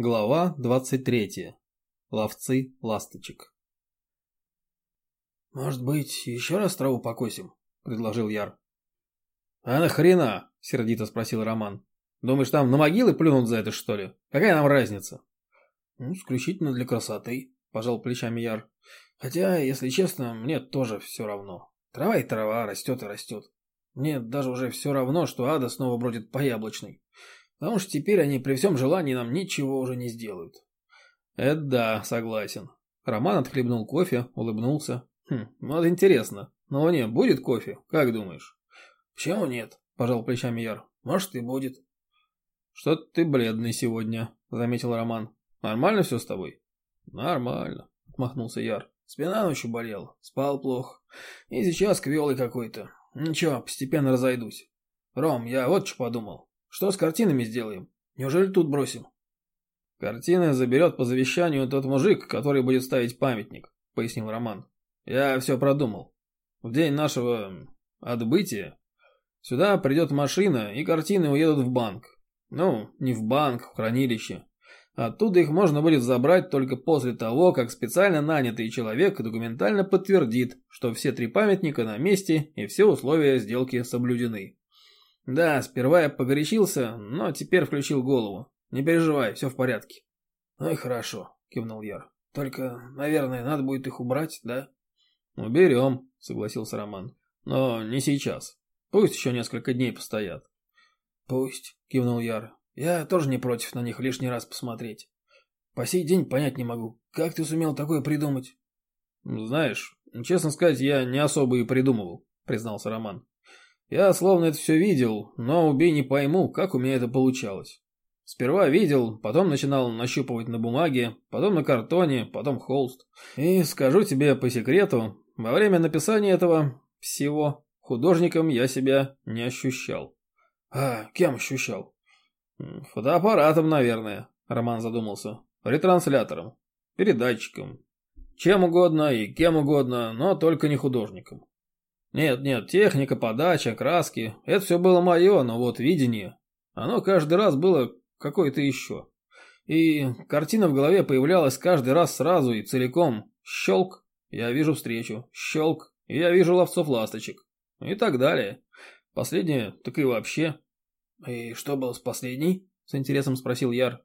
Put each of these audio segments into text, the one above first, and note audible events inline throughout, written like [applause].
Глава 23. Ловцы ласточек. «Может быть, еще раз траву покосим?» – предложил Яр. «А нахрена?» – сердито спросил Роман. «Думаешь, там на могилы плюнут за это, что ли? Какая нам разница?» «Ну, исключительно для красоты», – пожал плечами Яр. «Хотя, если честно, мне тоже все равно. Трава и трава, растет и растет. Мне даже уже все равно, что ада снова бродит по яблочной. Потому что теперь они при всем желании нам ничего уже не сделают. Это да, согласен. Роман отхлебнул кофе, улыбнулся. Хм, ну вот интересно, на Луне будет кофе, как думаешь? Почему нет? Пожал плечами Яр. Может и будет. Что-то ты бледный сегодня, заметил Роман. Нормально все с тобой? Нормально, отмахнулся Яр. Спина ночью болела, спал плохо. И сейчас квелый какой-то. Ничего, постепенно разойдусь. Ром, я вот что подумал. Что с картинами сделаем? Неужели тут бросим? Картины заберет по завещанию тот мужик, который будет ставить памятник, пояснил Роман. Я все продумал. В день нашего отбытия сюда придет машина, и картины уедут в банк. Ну, не в банк, в хранилище. Оттуда их можно будет забрать только после того, как специально нанятый человек документально подтвердит, что все три памятника на месте и все условия сделки соблюдены. Да, сперва я погорячился, но теперь включил голову. Не переживай, все в порядке. Ну и хорошо, кивнул Яр. Только, наверное, надо будет их убрать, да? Уберем, согласился Роман. Но не сейчас. Пусть еще несколько дней постоят. Пусть, кивнул Яр. Я тоже не против на них лишний раз посмотреть. По сей день понять не могу, как ты сумел такое придумать? Знаешь, честно сказать, я не особо и придумывал, признался Роман. Я словно это все видел, но убей не пойму, как у меня это получалось. Сперва видел, потом начинал нащупывать на бумаге, потом на картоне, потом холст. И скажу тебе по секрету, во время написания этого всего художником я себя не ощущал. А кем ощущал? Фотоаппаратом, наверное, Роман задумался. Ретранслятором, передатчиком. Чем угодно и кем угодно, но только не художником. Нет, нет, техника, подача, краски, это все было мое, но вот видение, оно каждый раз было какое-то еще. И картина в голове появлялась каждый раз сразу и целиком. Щелк, я вижу встречу, щелк, я вижу ловцов-ласточек. И так далее. Последнее, так и вообще. И что было с последней? С интересом спросил Яр.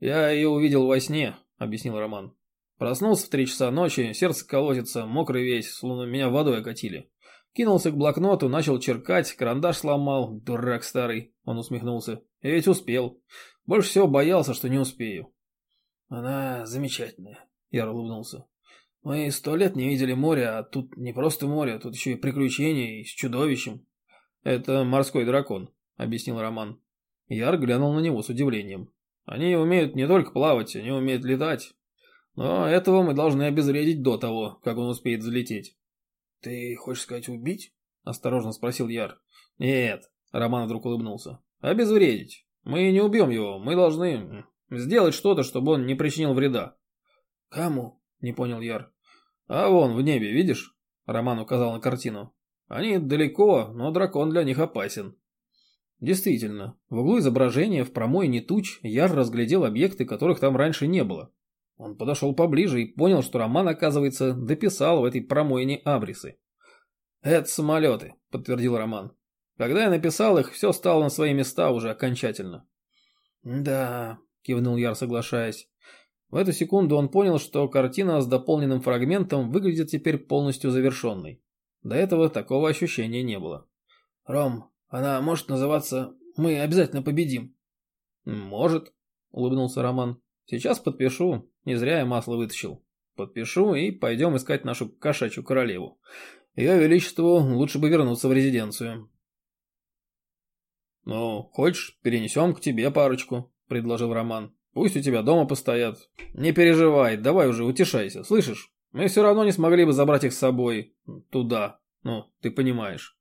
Я ее увидел во сне, объяснил Роман. Проснулся в три часа ночи, сердце колотится, мокрый весь, словно меня водой окатили. Кинулся к блокноту, начал черкать, карандаш сломал. Дурак старый, он усмехнулся. Я ведь успел. Больше всего боялся, что не успею. Она замечательная, я улыбнулся. Мы сто лет не видели моря, а тут не просто море, тут еще и приключения, и с чудовищем. Это морской дракон, объяснил Роман. Яр глянул на него с удивлением. Они умеют не только плавать, они умеют летать. Но этого мы должны обезвредить до того, как он успеет взлететь. «Ты хочешь сказать убить?» – осторожно спросил Яр. «Нет», – Роман вдруг улыбнулся. «Обезвредить. Мы не убьем его, мы должны сделать что-то, чтобы он не причинил вреда». «Кому?» – не понял Яр. «А вон в небе, видишь?» – Роман указал на картину. «Они далеко, но дракон для них опасен». Действительно, в углу изображения в промоине туч Яр разглядел объекты, которых там раньше не было. Он подошел поближе и понял, что Роман, оказывается, дописал в этой промоине абрисы. «Это самолеты», — подтвердил Роман. «Когда я написал их, все стало на свои места уже окончательно». «Да», — кивнул Яр, соглашаясь. В эту секунду он понял, что картина с дополненным фрагментом выглядит теперь полностью завершенной. До этого такого ощущения не было. «Ром, она может называться «Мы обязательно победим»?» «Может», — улыбнулся Роман. «Сейчас подпишу. Не зря я масло вытащил. Подпишу и пойдем искать нашу кошачью королеву. Ее величеству лучше бы вернуться в резиденцию. «Ну, хочешь, перенесем к тебе парочку», — предложил Роман. «Пусть у тебя дома постоят». «Не переживай, давай уже утешайся, слышишь? Мы все равно не смогли бы забрать их с собой туда. Ну, ты понимаешь».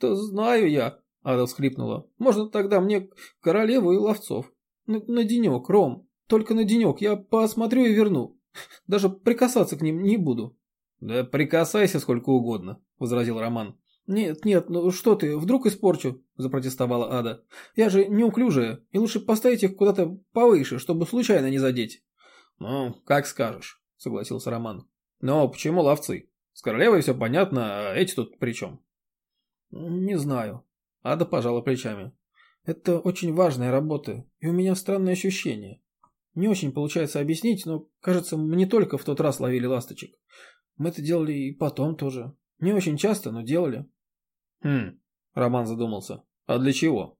«Да знаю я», — Ада всхлипнула. «Можно тогда мне королеву и ловцов? На, на денек, Ром». Только на денек, я посмотрю и верну. [laughs] Даже прикасаться к ним не буду. Да прикасайся сколько угодно, возразил Роман. «Нет, нет, ну что ты, вдруг испорчу?» – запротестовала Ада. «Я же неуклюжая, и лучше поставить их куда-то повыше, чтобы случайно не задеть». «Ну, как скажешь», – согласился Роман. «Но почему ловцы? С королевой все понятно, а эти тут при чем?» «Не знаю». Ада пожала плечами. «Это очень важная работа, и у меня странное ощущение. Не очень получается объяснить, но, кажется, мы не только в тот раз ловили ласточек. Мы это делали и потом тоже. Не очень часто, но делали». «Хм...» – Роман задумался. «А для чего?»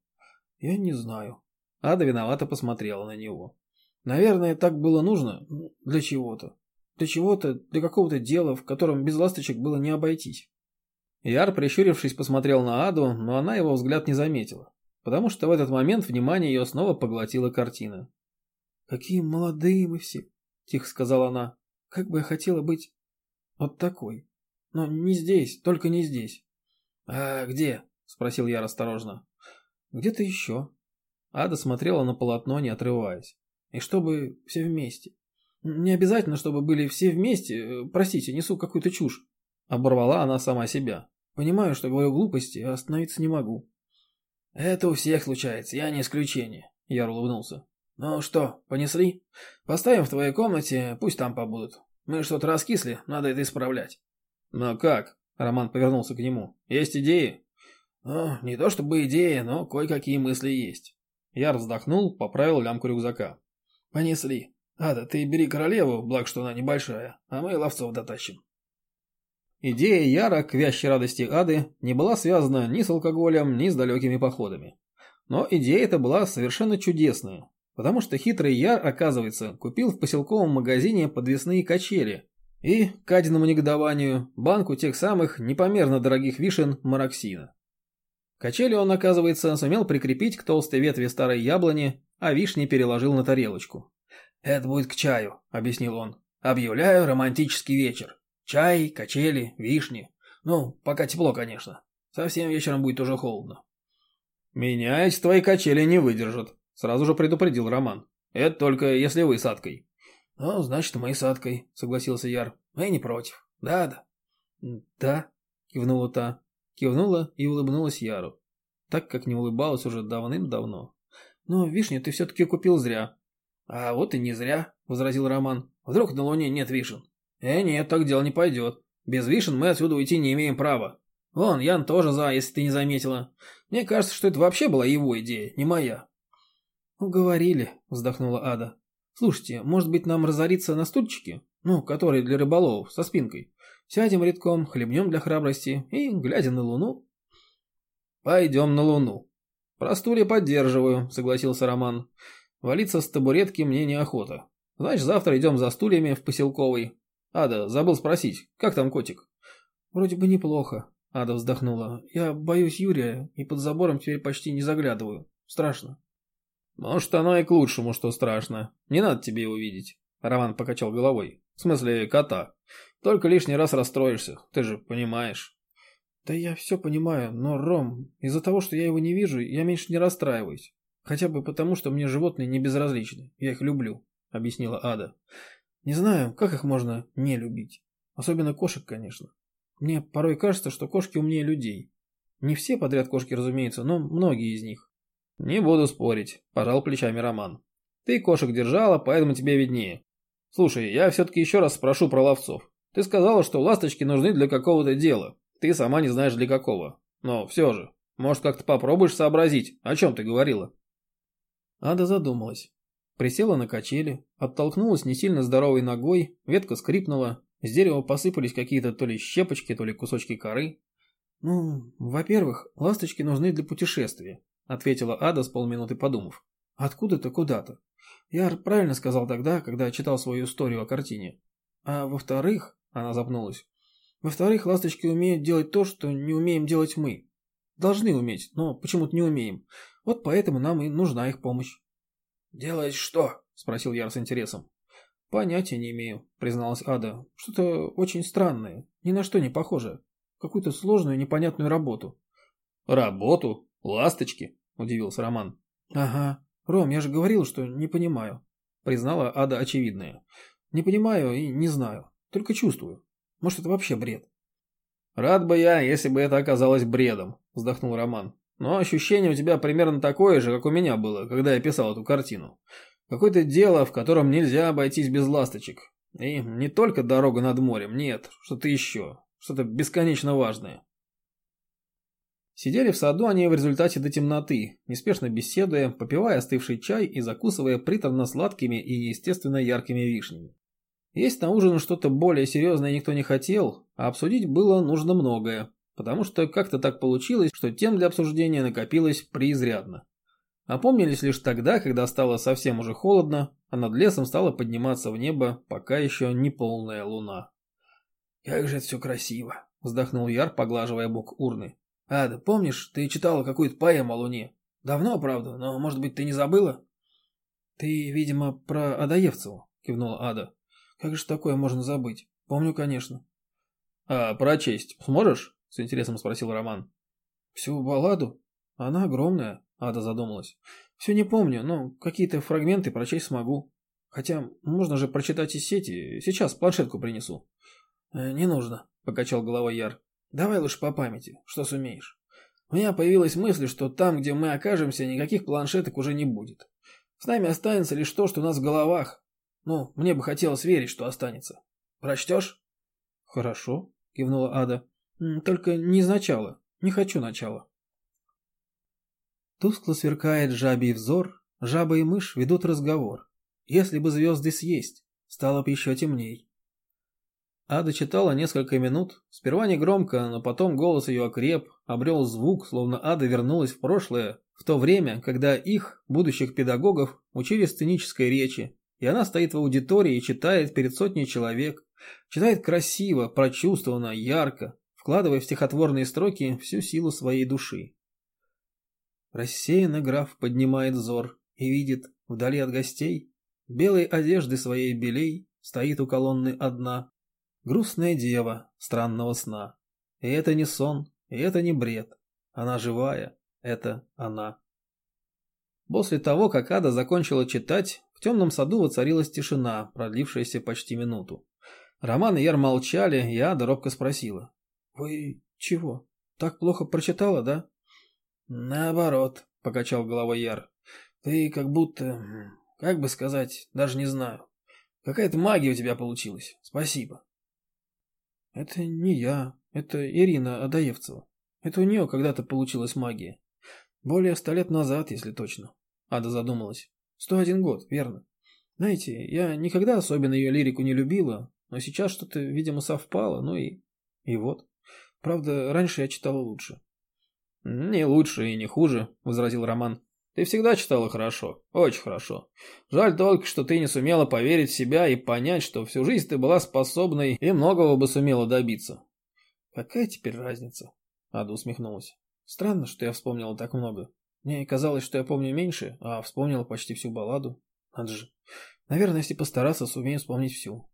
«Я не знаю». Ада виновато посмотрела на него. «Наверное, так было нужно для чего-то. Для чего-то, для какого-то дела, в котором без ласточек было не обойтись». Яр, прищурившись, посмотрел на Аду, но она его взгляд не заметила, потому что в этот момент внимание ее снова поглотила картина. «Какие молодые мы все!» – тихо сказала она. «Как бы я хотела быть вот такой. Но не здесь, только не здесь. «А где?» – спросил я осторожно. «Где-то еще». Ада смотрела на полотно, не отрываясь. «И чтобы все вместе. Не обязательно, чтобы были все вместе. Простите, несу какую-то чушь». Оборвала она сама себя. «Понимаю, что говорю глупости, а остановиться не могу». «Это у всех случается, я не исключение», – Яр улыбнулся. «Ну что, понесли? Поставим в твоей комнате, пусть там побудут. Мы что-то раскисли, надо это исправлять». «Но как?» Роман повернулся к нему. «Есть идеи?» «Ну, не то чтобы идеи, но кое-какие мысли есть». Яр вздохнул, поправил лямку рюкзака. «Понесли. Ада, ты бери королеву, благо что она небольшая, а мы ловцов дотащим». Идея Яра к вящей радости Ады не была связана ни с алкоголем, ни с далекими походами. Но идея эта была совершенно чудесная, потому что хитрый Яр, оказывается, купил в поселковом магазине подвесные качели, и, к Адиному негодованию, банку тех самых непомерно дорогих вишен мароксина. Качели он, оказывается, сумел прикрепить к толстой ветви старой яблони, а вишни переложил на тарелочку. «Это будет к чаю», — объяснил он. «Объявляю романтический вечер. Чай, качели, вишни. Ну, пока тепло, конечно. Совсем вечером будет уже холодно». «Меня эти твои качели не выдержат», — сразу же предупредил Роман. «Это только если вы с Аткой». «Ну, значит, мы с Аткой», — согласился Яр. «Мы не против. Да-да». «Да», — кивнула та. Кивнула и улыбнулась Яру. Так, как не улыбалась уже давным-давно. «Но вишню ты все-таки купил зря». «А вот и не зря», — возразил Роман. «Вдруг на Луне нет вишен?» «Э, нет, так дело не пойдет. Без вишен мы отсюда уйти не имеем права. Вон, Ян тоже за, если ты не заметила. Мне кажется, что это вообще была его идея, не моя». «Уговорили», — вздохнула Ада. Слушайте, может быть нам разориться на стульчике? Ну, которые для рыболовов, со спинкой. Сядем редком, хлебнем для храбрости и, глядя на луну... Пойдем на луну. Про стулья поддерживаю, согласился Роман. Валиться с табуретки мне неохота. Значит, завтра идем за стульями в поселковый. Ада, забыл спросить, как там котик? Вроде бы неплохо, Ада вздохнула. Я боюсь Юрия и под забором теперь почти не заглядываю. Страшно. «Может, оно и к лучшему, что страшно. Не надо тебе его видеть». Роман покачал головой. «В смысле, кота. Только лишний раз расстроишься, ты же понимаешь». «Да я все понимаю, но, Ром, из-за того, что я его не вижу, я меньше не расстраиваюсь. Хотя бы потому, что мне животные не безразличны. Я их люблю», — объяснила Ада. «Не знаю, как их можно не любить. Особенно кошек, конечно. Мне порой кажется, что кошки умнее людей. Не все подряд кошки, разумеется, но многие из них. «Не буду спорить», – пожал плечами Роман. «Ты кошек держала, поэтому тебе виднее. Слушай, я все-таки еще раз спрошу про ловцов. Ты сказала, что ласточки нужны для какого-то дела. Ты сама не знаешь для какого. Но все же, может, как-то попробуешь сообразить, о чем ты говорила?» Ада задумалась. Присела на качели, оттолкнулась не сильно здоровой ногой, ветка скрипнула, с дерева посыпались какие-то то ли щепочки, то ли кусочки коры. «Ну, во-первых, ласточки нужны для путешествия ответила Ада с полминуты подумав. Откуда-то куда-то. Я правильно сказал тогда, когда читал свою историю о картине. А во-вторых, она запнулась. Во-вторых, ласточки умеют делать то, что не умеем делать мы. Должны уметь, но почему-то не умеем. Вот поэтому нам и нужна их помощь. «Делать что?» – спросил Яр с интересом. «Понятия не имею», – призналась Ада. «Что-то очень странное, ни на что не похоже. Какую-то сложную непонятную работу». «Работу?» «Ласточки?» – удивился Роман. «Ага. Ром, я же говорил, что не понимаю», – признала Ада очевидное. «Не понимаю и не знаю. Только чувствую. Может, это вообще бред». Рад бы я, если бы это оказалось бредом, вздохнул Роман. Но ощущение у тебя примерно такое же, как у меня было, когда я писал эту картину. Какое-то дело, в котором нельзя обойтись без ласточек. И не только дорога над морем, нет, что-то еще, что-то бесконечно важное. Сидели в саду они в результате до темноты, неспешно беседуя, попивая остывший чай и закусывая приторно-сладкими и, естественно, яркими вишнями. Есть на ужин что-то более серьезное никто не хотел, а обсудить было нужно многое, потому что как-то так получилось, что тем для обсуждения накопилось преизрядно. Опомнились лишь тогда, когда стало совсем уже холодно, а над лесом стала подниматься в небо пока еще не полная луна. «Как же это все красиво!» – вздохнул Яр, поглаживая бок урны. Ада, помнишь, ты читала какую-то поэму о Луне? Давно, правда, но, может быть, ты не забыла? Ты, видимо, про Адаевцеву, кивнула Ада. Как же такое можно забыть? Помню, конечно. А прочесть сможешь? С интересом спросил Роман. Всю балладу? Она огромная, Ада задумалась. Все не помню, но какие-то фрагменты прочесть смогу. Хотя можно же прочитать из сети. Сейчас планшетку принесу. «Э, не нужно, покачал головой Яр. Давай лучше по памяти, что сумеешь. У меня появилась мысль, что там, где мы окажемся, никаких планшеток уже не будет. С нами останется лишь то, что у нас в головах. Ну, мне бы хотелось верить, что останется. Прочтешь? Хорошо, кивнула Ада. Только не из начала. Не хочу начала. Тускло сверкает жабий взор, жаба и мышь ведут разговор. Если бы звезды съесть, стало бы еще темней. Ада читала несколько минут, сперва не громко, но потом голос ее окреп, обрел звук, словно Ада вернулась в прошлое, в то время, когда их, будущих педагогов, учили сценической речи, и она стоит в аудитории и читает перед сотней человек, читает красиво, прочувствованно, ярко, вкладывая в стихотворные строки всю силу своей души. Рассеянно граф поднимает взор и видит, вдали от гостей, белой одежды своей белей, стоит у колонны одна, Грустная дева странного сна. И это не сон, и это не бред. Она живая, это она. После того, как Ада закончила читать, в темном саду воцарилась тишина, продлившаяся почти минуту. Роман и Яр молчали, и Ада робко спросила. «Вы чего? Так плохо прочитала, да?» «Наоборот», — покачал головой Яр. «Ты как будто... Как бы сказать, даже не знаю. Какая-то магия у тебя получилась. Спасибо». Это не я, это Ирина Адаевцева. Это у нее когда-то получилась магия. Более ста лет назад, если точно. Ада задумалась. Сто один год, верно. Знаете, я никогда особенно ее лирику не любила, но сейчас что-то, видимо, совпало, ну и... И вот. Правда, раньше я читала лучше. «Не лучше и не хуже», — возразил Роман. Ты всегда читала хорошо, очень хорошо. Жаль только, что ты не сумела поверить в себя и понять, что всю жизнь ты была способной и многого бы сумела добиться. Какая теперь разница? Ада усмехнулась. Странно, что я вспомнила так много. Мне казалось, что я помню меньше, а вспомнила почти всю балладу. Надо же. Наверное, если постараться, сумею вспомнить всю.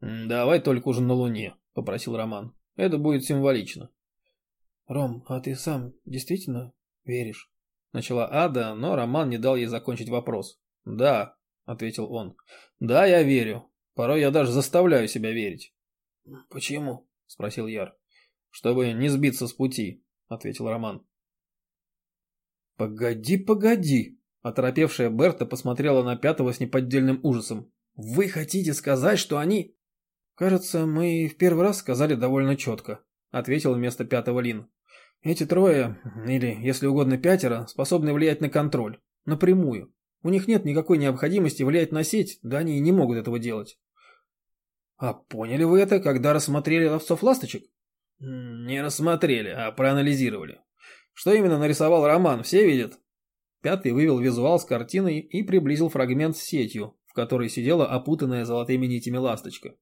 «Давай только уже на Луне», — попросил Роман. «Это будет символично». «Ром, а ты сам действительно веришь?» Начала Ада, но Роман не дал ей закончить вопрос. «Да», — ответил он. «Да, я верю. Порой я даже заставляю себя верить». «Почему?» — спросил Яр. «Чтобы не сбиться с пути», — ответил Роман. «Погоди, погоди!» Оторопевшая Берта посмотрела на Пятого с неподдельным ужасом. «Вы хотите сказать, что они...» «Кажется, мы в первый раз сказали довольно четко», — ответил вместо Пятого Лин. Эти трое, или, если угодно, пятеро, способны влиять на контроль. Напрямую. У них нет никакой необходимости влиять на сеть, да они и не могут этого делать. А поняли вы это, когда рассмотрели ловцов-ласточек? Не рассмотрели, а проанализировали. Что именно нарисовал Роман, все видят? Пятый вывел визуал с картиной и приблизил фрагмент с сетью, в которой сидела опутанная золотыми нитями ласточка.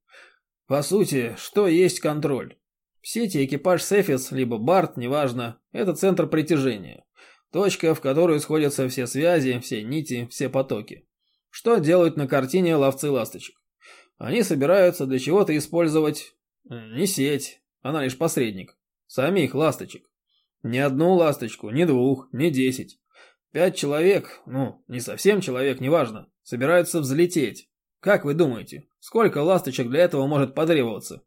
По сути, что есть контроль? В сети экипаж Сефис, либо Барт, неважно, это центр притяжения. Точка, в которую сходятся все связи, все нити, все потоки. Что делают на картине ловцы ласточек? Они собираются для чего-то использовать не сеть, она лишь посредник. Самих ласточек. Ни одну ласточку, ни двух, ни десять. Пять человек, ну, не совсем человек, неважно, собираются взлететь. Как вы думаете, сколько ласточек для этого может потребоваться?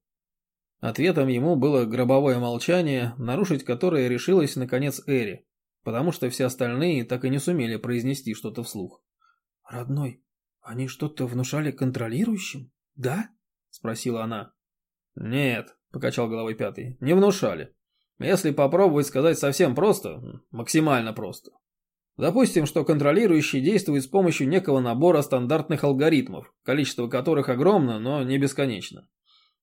Ответом ему было гробовое молчание, нарушить которое решилась наконец Эри, потому что все остальные так и не сумели произнести что-то вслух. «Родной, они что-то внушали контролирующим, да?» – спросила она. «Нет», – покачал головой пятый, – «не внушали. Если попробовать сказать совсем просто, максимально просто. Допустим, что контролирующий действует с помощью некого набора стандартных алгоритмов, количество которых огромно, но не бесконечно.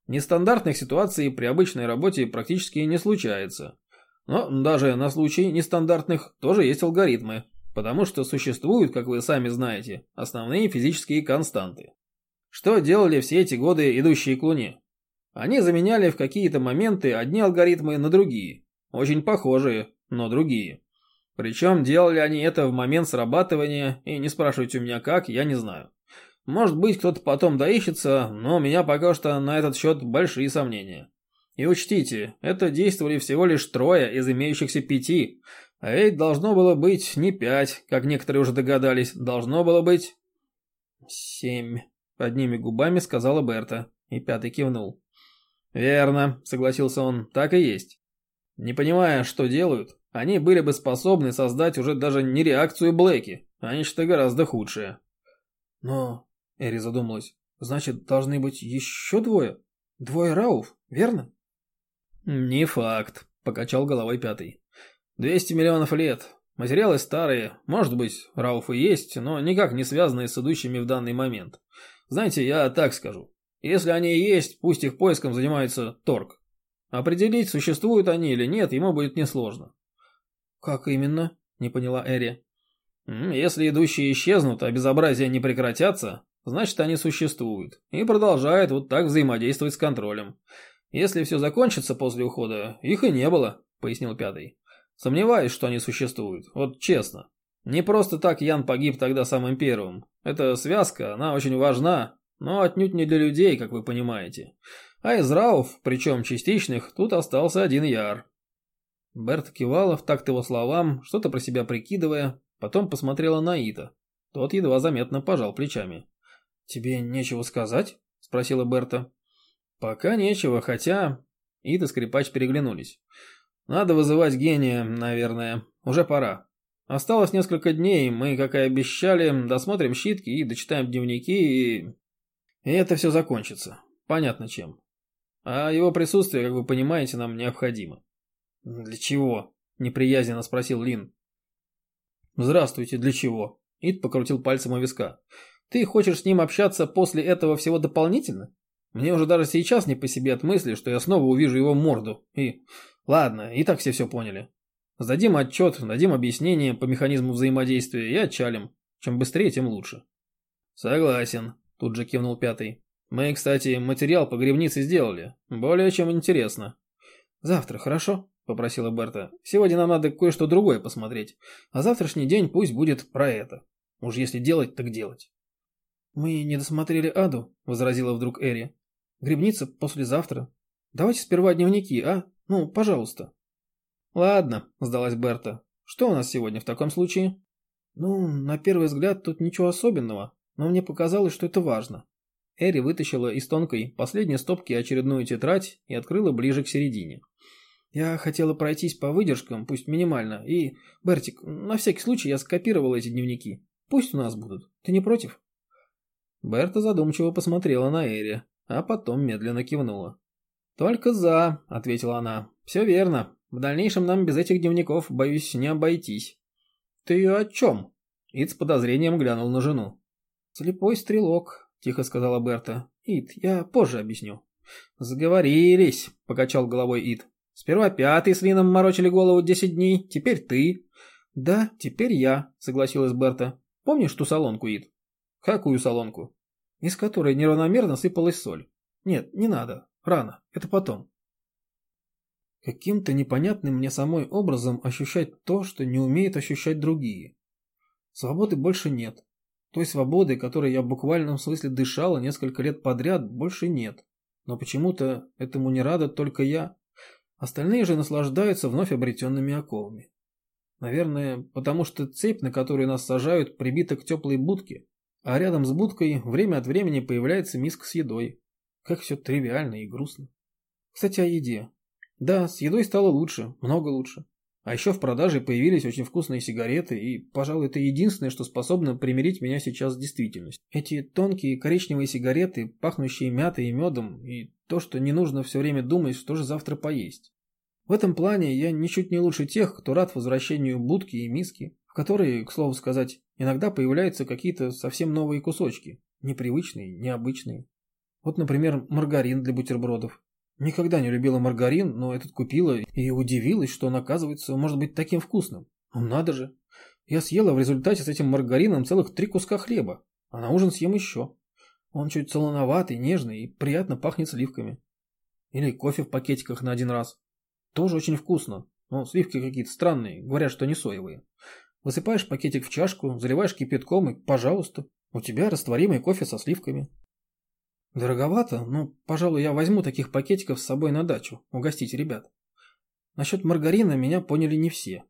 Нестандартных ситуаций при обычной работе практически не случается. Но даже на случай нестандартных тоже есть алгоритмы, потому что существуют, как вы сами знаете, основные физические константы. Что делали все эти годы идущие к Луне? Они заменяли в какие-то моменты одни алгоритмы на другие, очень похожие, но другие. Причем делали они это в момент срабатывания, и не спрашивайте у меня как, я не знаю. Может быть, кто-то потом доищется, но у меня пока что на этот счет большие сомнения. И учтите, это действовали всего лишь трое из имеющихся пяти, а ведь должно было быть не пять, как некоторые уже догадались, должно было быть... Семь, одними губами сказала Берта, и пятый кивнул. Верно, согласился он, так и есть. Не понимая, что делают, они были бы способны создать уже даже не реакцию Блэки, а нечто гораздо худшее. Но Эри задумалась. «Значит, должны быть еще двое? Двое Рауф, верно?» «Не факт», — покачал головой пятый. «Двести миллионов лет. Материалы старые. Может быть, Рауфы есть, но никак не связанные с идущими в данный момент. Знаете, я так скажу. Если они и есть, пусть их поиском занимается Торг. Определить, существуют они или нет, ему будет несложно». «Как именно?» — не поняла Эри. «Если идущие исчезнут, а безобразия не прекратятся, значит они существуют и продолжают вот так взаимодействовать с контролем. Если все закончится после ухода, их и не было, пояснил пятый. Сомневаюсь, что они существуют, вот честно. Не просто так Ян погиб тогда самым первым. Эта связка, она очень важна, но отнюдь не для людей, как вы понимаете. А из Рауф, причем частичных, тут остался один Яр. Берт кивала в такт его словам, что-то про себя прикидывая, потом посмотрела на Ита. Тот едва заметно пожал плечами. «Тебе нечего сказать?» – спросила Берта. «Пока нечего, хотя...» Ид и скрипач переглянулись. «Надо вызывать гения, наверное. Уже пора. Осталось несколько дней, мы, как и обещали, досмотрим щитки и дочитаем дневники, и... И это все закончится. Понятно чем. А его присутствие, как вы понимаете, нам необходимо». «Для чего?» – неприязненно спросил Лин. «Здравствуйте, для чего?» Ид покрутил пальцем у виска. Ты хочешь с ним общаться после этого всего дополнительно? Мне уже даже сейчас не по себе от мысли, что я снова увижу его морду. И... Ладно, и так все все поняли. Сдадим отчет, дадим объяснение по механизму взаимодействия и отчалим. Чем быстрее, тем лучше. Согласен, тут же кивнул пятый. Мы, кстати, материал по гребнице сделали. Более чем интересно. Завтра, хорошо? Попросила Берта. Сегодня нам надо кое-что другое посмотреть. А завтрашний день пусть будет про это. Уж если делать, так делать. «Мы не досмотрели Аду», — возразила вдруг Эри. «Грибница послезавтра. Давайте сперва дневники, а? Ну, пожалуйста». «Ладно», — сдалась Берта. «Что у нас сегодня в таком случае?» «Ну, на первый взгляд тут ничего особенного, но мне показалось, что это важно». Эри вытащила из тонкой последней стопки очередную тетрадь и открыла ближе к середине. «Я хотела пройтись по выдержкам, пусть минимально, и, Бертик, на всякий случай я скопировала эти дневники. Пусть у нас будут. Ты не против?» Берта задумчиво посмотрела на Эри, а потом медленно кивнула. «Только за», — ответила она. «Все верно. В дальнейшем нам без этих дневников, боюсь, не обойтись». «Ты о чем?» Ид с подозрением глянул на жену. «Слепой стрелок», — тихо сказала Берта. «Ид, я позже объясню». «Сговорились», — покачал головой Ид. «Сперва пятый с Лином морочили голову десять дней, теперь ты». «Да, теперь я», — согласилась Берта. «Помнишь ту салонку, Ид?» «Какую салонку?» «Из которой неравномерно сыпалась соль. Нет, не надо. Рано. Это потом». Каким-то непонятным мне самой образом ощущать то, что не умеют ощущать другие. Свободы больше нет. Той свободы, которой я в буквальном смысле дышала несколько лет подряд, больше нет. Но почему-то этому не рада только я. Остальные же наслаждаются вновь обретенными оковами. Наверное, потому что цепь, на которую нас сажают, прибита к теплой будке, а рядом с будкой время от времени появляется миска с едой. Как все тривиально и грустно. Кстати, о еде. Да, с едой стало лучше, много лучше. А еще в продаже появились очень вкусные сигареты, и, пожалуй, это единственное, что способно примирить меня сейчас с действительностью. Эти тонкие коричневые сигареты, пахнущие мятой и медом, и то, что не нужно все время думать, что же завтра поесть. В этом плане я ничуть не лучше тех, кто рад возвращению будки и миски, в которые, к слову сказать, иногда появляются какие-то совсем новые кусочки, непривычные, необычные. Вот, например, маргарин для бутербродов. Никогда не любила маргарин, но этот купила и удивилась, что он, оказывается, может быть таким вкусным. Ну надо же. Я съела в результате с этим маргарином целых три куска хлеба, а на ужин съем еще. Он чуть солоноватый, нежный и приятно пахнет сливками. Или кофе в пакетиках на один раз. Тоже очень вкусно, но сливки какие-то странные, говорят, что не соевые. Высыпаешь пакетик в чашку, заливаешь кипятком и, пожалуйста, у тебя растворимый кофе со сливками. Дороговато, но, пожалуй, я возьму таких пакетиков с собой на дачу, угостить ребят. Насчет маргарина меня поняли не все.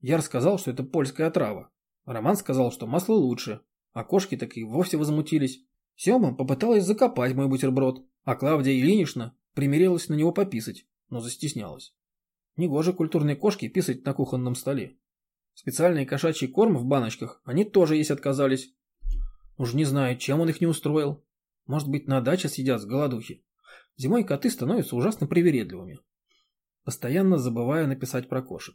Я рассказал, что это польская отрава. Роман сказал, что масло лучше, а кошки так и вовсе возмутились. Сема попыталась закопать мой бутерброд, а Клавдия Ильинична примирилась на него пописать, но застеснялась. Негоже культурной кошке писать на кухонном столе. Специальный кошачий корм в баночках они тоже есть отказались. Уж не знаю, чем он их не устроил. Может быть, на даче сидят с голодухи. Зимой коты становятся ужасно привередливыми. Постоянно забываю написать про кошек.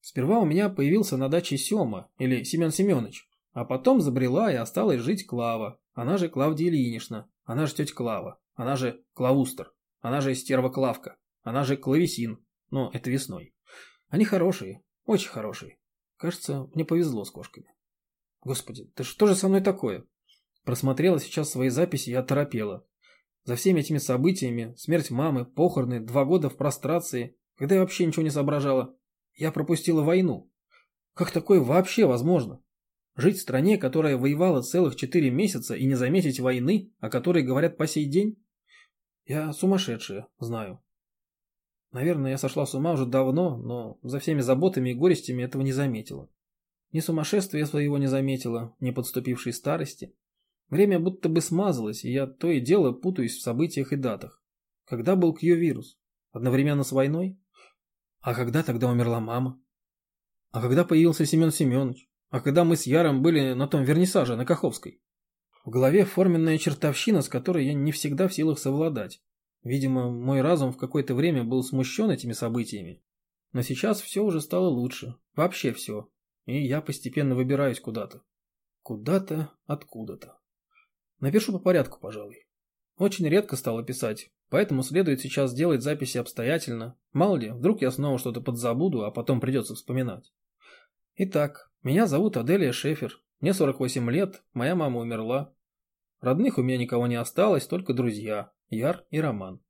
Сперва у меня появился на даче Сема, или Семен Семенович, а потом забрела и осталась жить Клава, она же Клавдия Ильинична, она же тетя Клава, она же Клаустер, она же стерва Клавка, она же Клавесин, но это весной. Они хорошие, очень хорошие. Кажется, мне повезло с кошками. Господи, да что же со мной такое? Просмотрела сейчас свои записи и оторопела. За всеми этими событиями, смерть мамы, похороны, два года в прострации, когда я вообще ничего не соображала, я пропустила войну. Как такое вообще возможно? Жить в стране, которая воевала целых четыре месяца и не заметить войны, о которой говорят по сей день? Я сумасшедшая, знаю. Наверное, я сошла с ума уже давно, но за всеми заботами и горестями этого не заметила. Ни сумасшествия своего не заметила, ни подступившей старости. Время будто бы смазалось, и я то и дело путаюсь в событиях и датах. Когда был Кью-вирус? Одновременно с войной? А когда тогда умерла мама? А когда появился Семен Семенович? А когда мы с Яром были на том вернисаже на Каховской? В голове форменная чертовщина, с которой я не всегда в силах совладать. Видимо, мой разум в какое-то время был смущен этими событиями. Но сейчас все уже стало лучше. Вообще все. И я постепенно выбираюсь куда-то. Куда-то, откуда-то. Напишу по порядку, пожалуй. Очень редко стало писать, поэтому следует сейчас делать записи обстоятельно. Мало ли, вдруг я снова что-то подзабуду, а потом придется вспоминать. Итак, меня зовут Аделия Шефер. Мне 48 лет, моя мама умерла. Родных у меня никого не осталось, только друзья, Яр и Роман.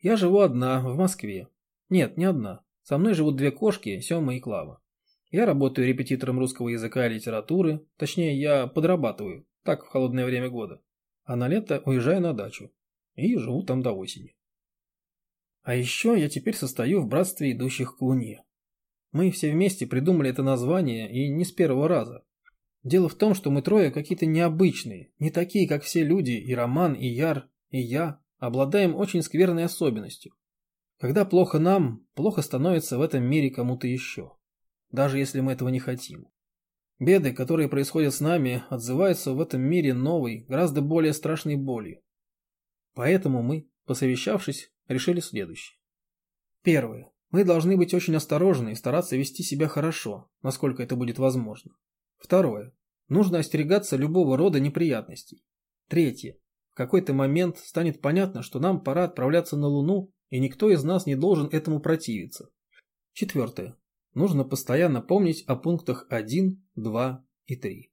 Я живу одна, в Москве. Нет, не одна. Со мной живут две кошки, Сема и Клава. Я работаю репетитором русского языка и литературы, точнее, я подрабатываю, так в холодное время года а на лето уезжаю на дачу и живу там до осени. А еще я теперь состою в братстве идущих к Луне. Мы все вместе придумали это название и не с первого раза. Дело в том, что мы трое какие-то необычные, не такие, как все люди, и Роман, и Яр, и я, обладаем очень скверной особенностью. Когда плохо нам, плохо становится в этом мире кому-то еще, даже если мы этого не хотим. Беды, которые происходят с нами, отзываются в этом мире новой, гораздо более страшной болью. Поэтому мы, посовещавшись, решили следующее. Первое. Мы должны быть очень осторожны и стараться вести себя хорошо, насколько это будет возможно. Второе. Нужно остерегаться любого рода неприятностей. Третье. Какой-то момент станет понятно, что нам пора отправляться на Луну, и никто из нас не должен этому противиться. Четвертое. Нужно постоянно помнить о пунктах 1, 2 и 3.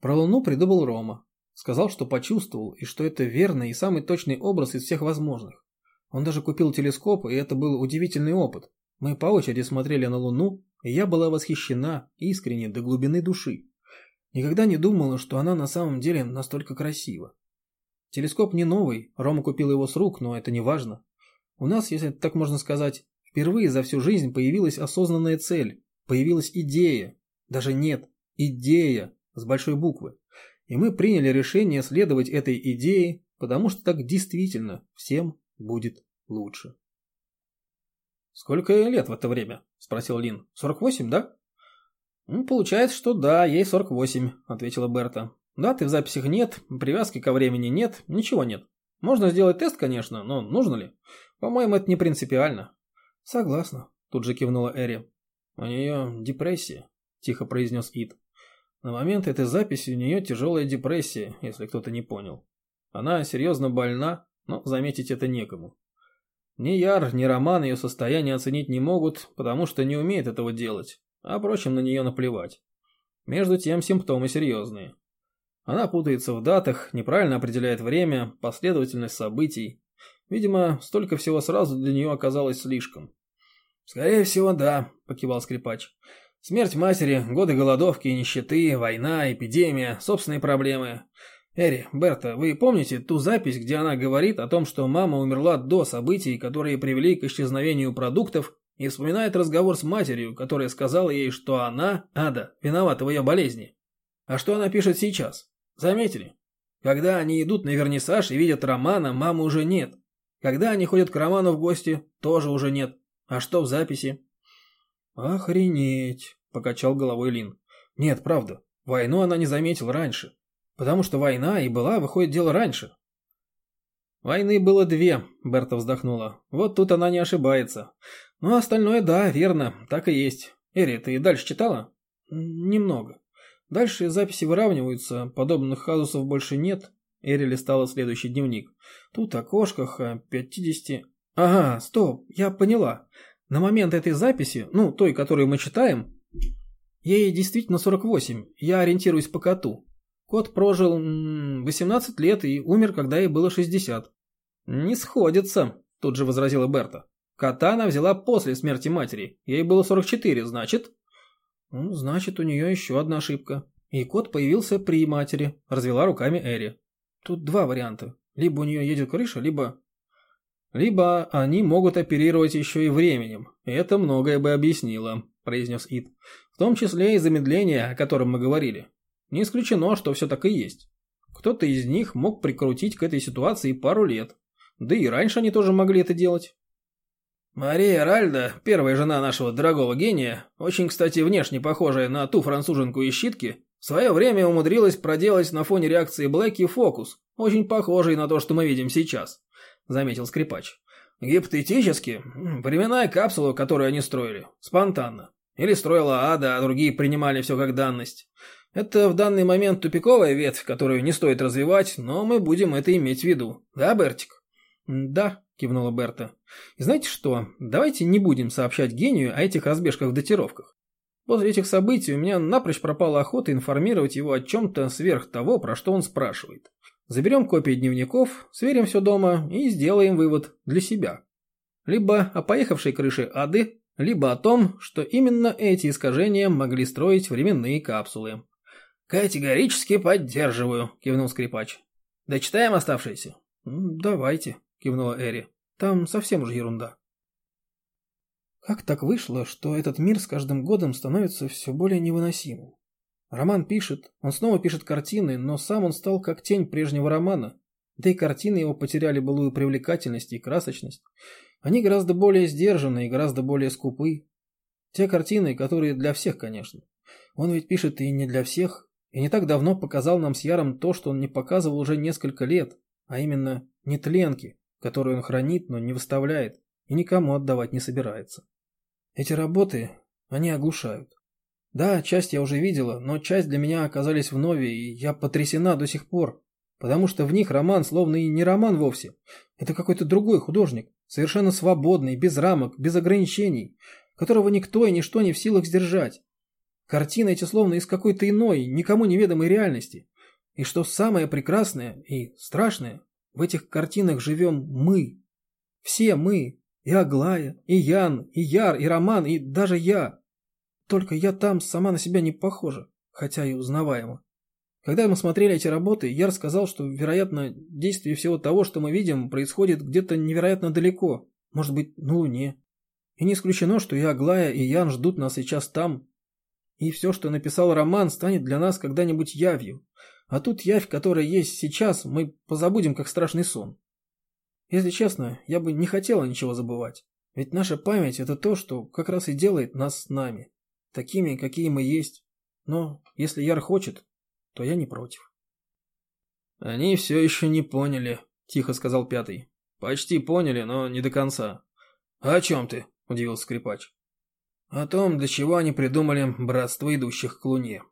Про Луну придумал Рома. Сказал, что почувствовал, и что это верный и самый точный образ из всех возможных. Он даже купил телескоп, и это был удивительный опыт. Мы по очереди смотрели на Луну, и я была восхищена искренне до глубины души. Никогда не думала, что она на самом деле настолько красива. Телескоп не новый, Рома купил его с рук, но это не важно. У нас, если так можно сказать, Впервые за всю жизнь появилась осознанная цель, появилась идея. Даже нет, идея с большой буквы. И мы приняли решение следовать этой идее, потому что так действительно всем будет лучше. «Сколько лет в это время?» – спросил Лин. «Сорок восемь, да?» «Ну, получается, что да, ей сорок восемь», – ответила Берта. «Даты в записях нет, привязки ко времени нет, ничего нет. Можно сделать тест, конечно, но нужно ли? По-моему, это не принципиально». «Согласна», – тут же кивнула Эри. «У нее депрессия», – тихо произнес Ид. «На момент этой записи у нее тяжелая депрессия, если кто-то не понял. Она серьезно больна, но заметить это некому. Ни Яр, ни Роман ее состояние оценить не могут, потому что не умеют этого делать, а прочим на нее наплевать. Между тем симптомы серьезные. Она путается в датах, неправильно определяет время, последовательность событий. Видимо, столько всего сразу для нее оказалось слишком. «Скорее всего, да», – покивал скрипач. «Смерть матери, годы голодовки и нищеты, война, эпидемия, собственные проблемы. Эри, Берта, вы помните ту запись, где она говорит о том, что мама умерла до событий, которые привели к исчезновению продуктов, и вспоминает разговор с матерью, которая сказала ей, что она, Ада, виновата в ее болезни? А что она пишет сейчас? Заметили? Когда они идут на вернисаж и видят Романа, мамы уже нет. Когда они ходят к Роману в гости, тоже уже нет. А что в записи? Охренеть, покачал головой Лин. Нет, правда, войну она не заметила раньше. Потому что война и была, выходит, дело раньше. Войны было две, Берта вздохнула. Вот тут она не ошибается. Ну, остальное, да, верно, так и есть. Эри, ты дальше читала? Немного. Дальше записи выравниваются, подобных казусов больше нет. Эри листала следующий дневник. Тут о кошках, о 50... Ага, стоп, я поняла. На момент этой записи, ну, той, которую мы читаем, ей действительно 48, я ориентируюсь по коту. Кот прожил 18 лет и умер, когда ей было 60. «Не сходится», – тут же возразила Берта. «Кота она взяла после смерти матери. Ей было 44, значит?» «Ну, значит, у нее еще одна ошибка. И кот появился при матери», – развела руками Эри. «Тут два варианта. Либо у нее едет крыша, либо...» «Либо они могут оперировать еще и временем. Это многое бы объяснило», – произнес Ид. «В том числе и замедление, о котором мы говорили. Не исключено, что все так и есть. Кто-то из них мог прикрутить к этой ситуации пару лет. Да и раньше они тоже могли это делать. Мария Ральда, первая жена нашего дорогого гения, очень, кстати, внешне похожая на ту француженку из щитки, в свое время умудрилась проделать на фоне реакции Блэки фокус, очень похожий на то, что мы видим сейчас, заметил скрипач. Гипотетически, временная капсула, которую они строили, спонтанно. Или строила Ада, а другие принимали все как данность. Это в данный момент тупиковая ветвь, которую не стоит развивать, но мы будем это иметь в виду. Да, Бертик? Да, кивнула Берта. И знаете что, давайте не будем сообщать гению о этих разбежках-датировках. После этих событий у меня напрочь пропала охота информировать его о чем-то сверх того, про что он спрашивает. Заберем копии дневников, сверим все дома и сделаем вывод для себя. Либо о поехавшей крыше ады, либо о том, что именно эти искажения могли строить временные капсулы. «Категорически поддерживаю», – кивнул скрипач. «Дочитаем оставшиеся?» «Давайте», – кивнула Эри. «Там совсем уж ерунда». Как так вышло, что этот мир с каждым годом становится все более невыносимым? Роман пишет, он снова пишет картины, но сам он стал как тень прежнего романа. Да и картины его потеряли былую привлекательность и красочность. Они гораздо более сдержаны и гораздо более скупы. Те картины, которые для всех, конечно. Он ведь пишет и не для всех, и не так давно показал нам с Яром то, что он не показывал уже несколько лет, а именно нетленки, которые он хранит, но не выставляет и никому отдавать не собирается. Эти работы, они оглушают. Да, часть я уже видела, но часть для меня оказались вновь, и я потрясена до сих пор, потому что в них роман словно и не роман вовсе. Это какой-то другой художник, совершенно свободный, без рамок, без ограничений, которого никто и ничто не в силах сдержать. Картины эти словно из какой-то иной, никому неведомой реальности. И что самое прекрасное и страшное, в этих картинах живем мы. Все мы. И Аглая, и Ян, и Яр, и Роман, и даже я. Только я там сама на себя не похожа, хотя и узнаваема. Когда мы смотрели эти работы, Яр сказал, что, вероятно, действие всего того, что мы видим, происходит где-то невероятно далеко, может быть, на Луне. И не исключено, что и Аглая, и Ян ждут нас сейчас там, и все, что написал Роман, станет для нас когда-нибудь явью. А тут явь, которая есть сейчас, мы позабудем, как страшный сон. Если честно, я бы не хотела ничего забывать. Ведь наша память – это то, что как раз и делает нас с нами. Такими, какие мы есть. Но если Яр хочет, то я не против. Они все еще не поняли, тихо сказал пятый. Почти поняли, но не до конца. «А о чем ты? удивился скрипач. О том, для чего они придумали братство идущих к луне.